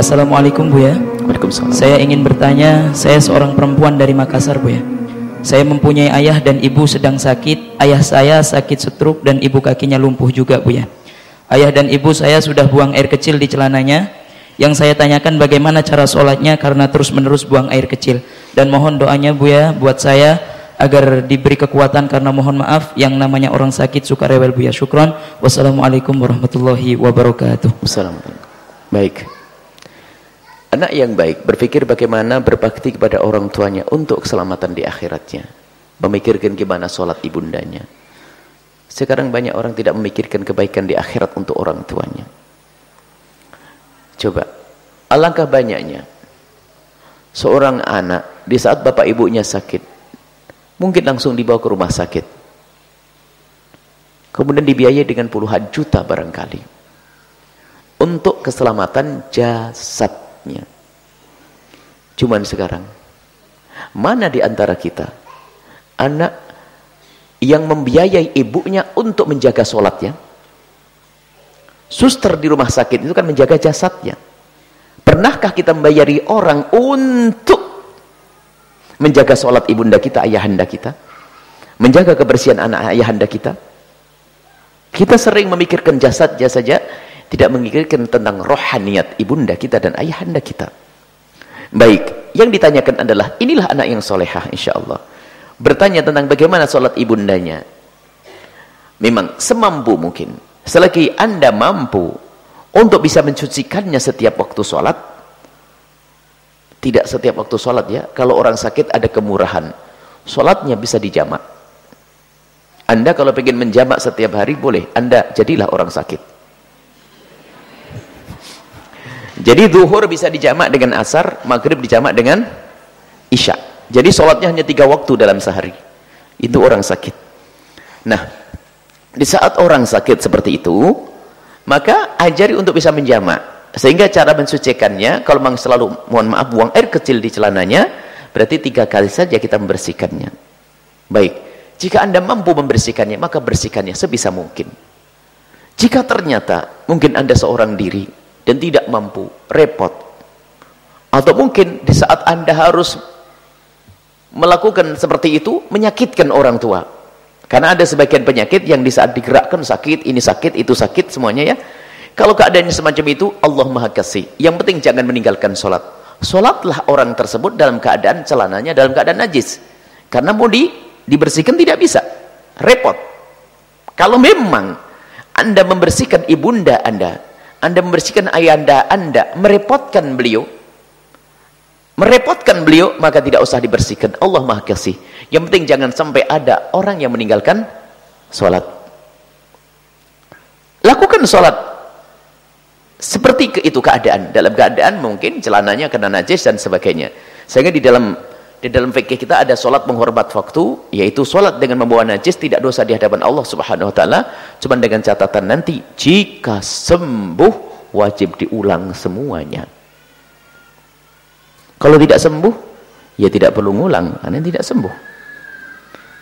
Assalamualaikum Bu ya. Waalaikumsalam. Saya ingin bertanya, saya seorang perempuan dari Makassar Bu ya. Saya mempunyai ayah dan ibu sedang sakit. Ayah saya sakit stroke dan ibu kakinya lumpuh juga Bu ya. Ayah dan ibu saya sudah buang air kecil di celananya. Yang saya tanyakan bagaimana cara sholatnya karena terus menerus buang air kecil. Dan mohon doanya Bu ya buat saya agar diberi kekuatan karena mohon maaf yang namanya orang sakit suka rewel Bu ya. Syukron. Wassalamualaikum warahmatullahi wabarakatuh. Assalamualaikum. Baik. Anak yang baik berpikir bagaimana berbakti kepada orang tuanya untuk keselamatan di akhiratnya. Memikirkan gimana sholat ibundanya. Sekarang banyak orang tidak memikirkan kebaikan di akhirat untuk orang tuanya. Coba, alangkah banyaknya seorang anak di saat bapak ibunya sakit, mungkin langsung dibawa ke rumah sakit. Kemudian dibiayai dengan puluhan juta barangkali. Untuk keselamatan jasadnya. Cuman sekarang, mana di antara kita, anak yang membiayai ibunya untuk menjaga sholatnya, suster di rumah sakit itu kan menjaga jasadnya. Pernahkah kita membayari orang untuk menjaga sholat ibunda kita, ayahanda kita? Menjaga kebersihan anak ayahanda kita? Kita sering memikirkan jasadnya saja, tidak memikirkan tentang rohaniat ibunda kita dan ayahanda kita. Baik, yang ditanyakan adalah, inilah anak yang solehah insyaAllah. Bertanya tentang bagaimana sholat ibundanya. Memang semampu mungkin. Selagi anda mampu untuk bisa mencucikannya setiap waktu sholat, tidak setiap waktu sholat ya, kalau orang sakit ada kemurahan. Sholatnya bisa dijamak. Anda kalau ingin menjamak setiap hari boleh, Anda jadilah orang sakit. Jadi zuhur bisa dijamak dengan asar, maghrib dijamak dengan isya. Jadi sholatnya hanya tiga waktu dalam sehari. Itu orang sakit. Nah, di saat orang sakit seperti itu, maka ajari untuk bisa menjamak. Sehingga cara mensucikannya, kalau memang selalu, mohon maaf, buang air kecil di celananya, berarti tiga kali saja kita membersihkannya. Baik, jika anda mampu membersihkannya, maka bersihkannya sebisa mungkin. Jika ternyata, mungkin anda seorang diri, dan tidak mampu, repot. Atau mungkin di saat anda harus melakukan seperti itu, menyakitkan orang tua. Karena ada sebagian penyakit yang di saat digerakkan sakit, ini sakit, itu sakit, semuanya ya. Kalau keadaannya semacam itu, Allah Maha Kasih. Yang penting jangan meninggalkan sholat. Sholatlah orang tersebut dalam keadaan celananya, dalam keadaan najis. Karena mau di, dibersihkan tidak bisa. Repot. Kalau memang anda membersihkan ibunda anda, anda membersihkan ayahanda anda, merepotkan beliau, merepotkan beliau, maka tidak usah dibersihkan. Allah Maha Kasih. Yang penting jangan sampai ada orang yang meninggalkan sholat. Lakukan sholat. Seperti itu keadaan. Dalam keadaan mungkin celananya kena najis dan sebagainya. Sehingga di dalam di dalam fikih kita ada sholat menghormat waktu, yaitu sholat dengan membawa najis tidak dosa di hadapan Allah Subhanahu Wa Taala. Cuma dengan catatan nanti jika sembuh wajib diulang semuanya. Kalau tidak sembuh, ya tidak perlu ngulang, karena tidak sembuh.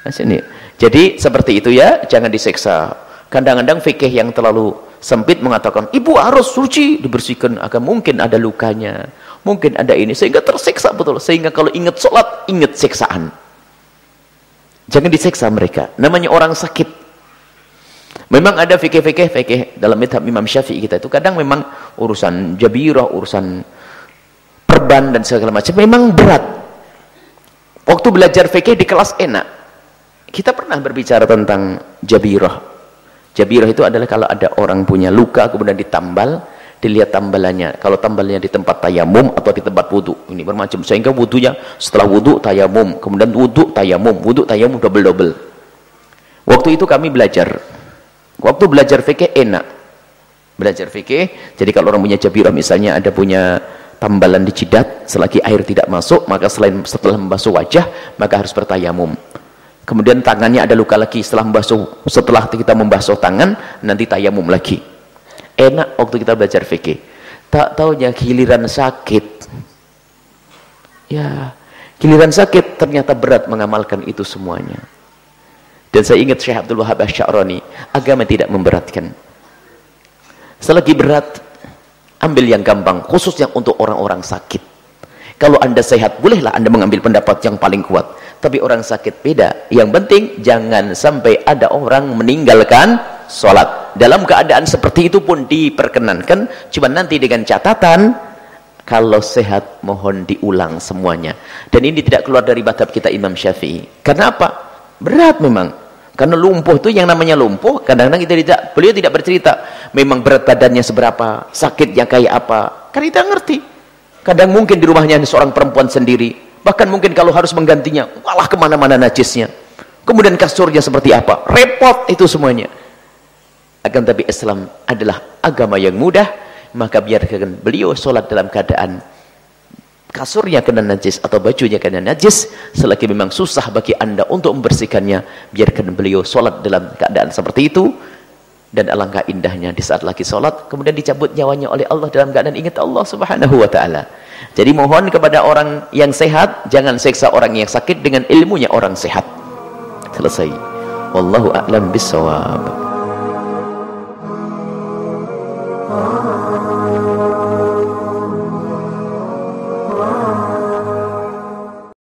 Nah, sini. Jadi seperti itu ya, jangan diseksa. Kadang-kadang fikih yang terlalu sempit mengatakan, ibu harus suci, dibersihkan, akan mungkin ada lukanya, mungkin ada ini, sehingga terseksa betul. Sehingga kalau ingat sholat, ingat seksaan. Jangan diseksa mereka. Namanya orang sakit. Memang ada fikih-fikih, fikih dalam madhab Imam Syafi'i kita itu kadang memang urusan jabirah, urusan perban dan segala macam memang berat. Waktu belajar fikih di kelas enak. Kita pernah berbicara tentang jabirah. Jabirah itu adalah kalau ada orang punya luka kemudian ditambal, dilihat tambalannya. Kalau tambalnya di tempat tayamum atau di tempat wudhu. Ini bermacam. Sehingga wudhunya setelah wudhu tayamum, kemudian wudhu tayamum, wudhu tayamum double-double. Waktu itu kami belajar. Waktu belajar fikih enak. Belajar fikih, jadi kalau orang punya jabirah misalnya ada punya tambalan di jidat selagi air tidak masuk maka selain setelah membasuh wajah maka harus bertayamum kemudian tangannya ada luka lagi setelah membasuh setelah kita membasuh tangan nanti tayamum lagi waktu kita belajar fikih tak taunya giliran sakit. Ya giliran sakit ternyata berat mengamalkan itu semuanya. Dan saya ingat Syekh Abdul Wahab Asy'arani agama tidak memberatkan. Selagi berat ambil yang gampang khususnya untuk orang-orang sakit. Kalau anda sehat bolehlah anda mengambil pendapat yang paling kuat. Tapi orang sakit beda. Yang penting jangan sampai ada orang meninggalkan sholat dalam keadaan seperti itu pun diperkenankan. Cuma nanti dengan catatan kalau sehat mohon diulang semuanya. Dan ini tidak keluar dari batab kita Imam Syafi'i. Karena apa? berat memang. Karena lumpuh itu yang namanya lumpuh kadang-kadang kita tidak beliau tidak bercerita memang berat badannya seberapa sakitnya kayak apa. Kan kita ngerti. Kadang mungkin di rumahnya seorang perempuan sendiri. Bahkan mungkin kalau harus menggantinya malah ke mana-mana najisnya. Kemudian kasurnya seperti apa? Repot itu semuanya akan tapi Islam adalah agama yang mudah maka biarkan beliau sholat dalam keadaan kasurnya kena najis atau bajunya kena najis. Selagi memang susah bagi anda untuk membersihkannya biarkan beliau sholat dalam keadaan seperti itu. Dan alangkah indahnya di saat lagi sholat kemudian dicabut nyawanya oleh Allah dalam keadaan ingat Allah subhanahu wa ta'ala. Jadi mohon kepada orang yang sehat jangan seksa orang yang sakit dengan ilmunya orang sehat. Selesai. Wallahu a'lam bisawab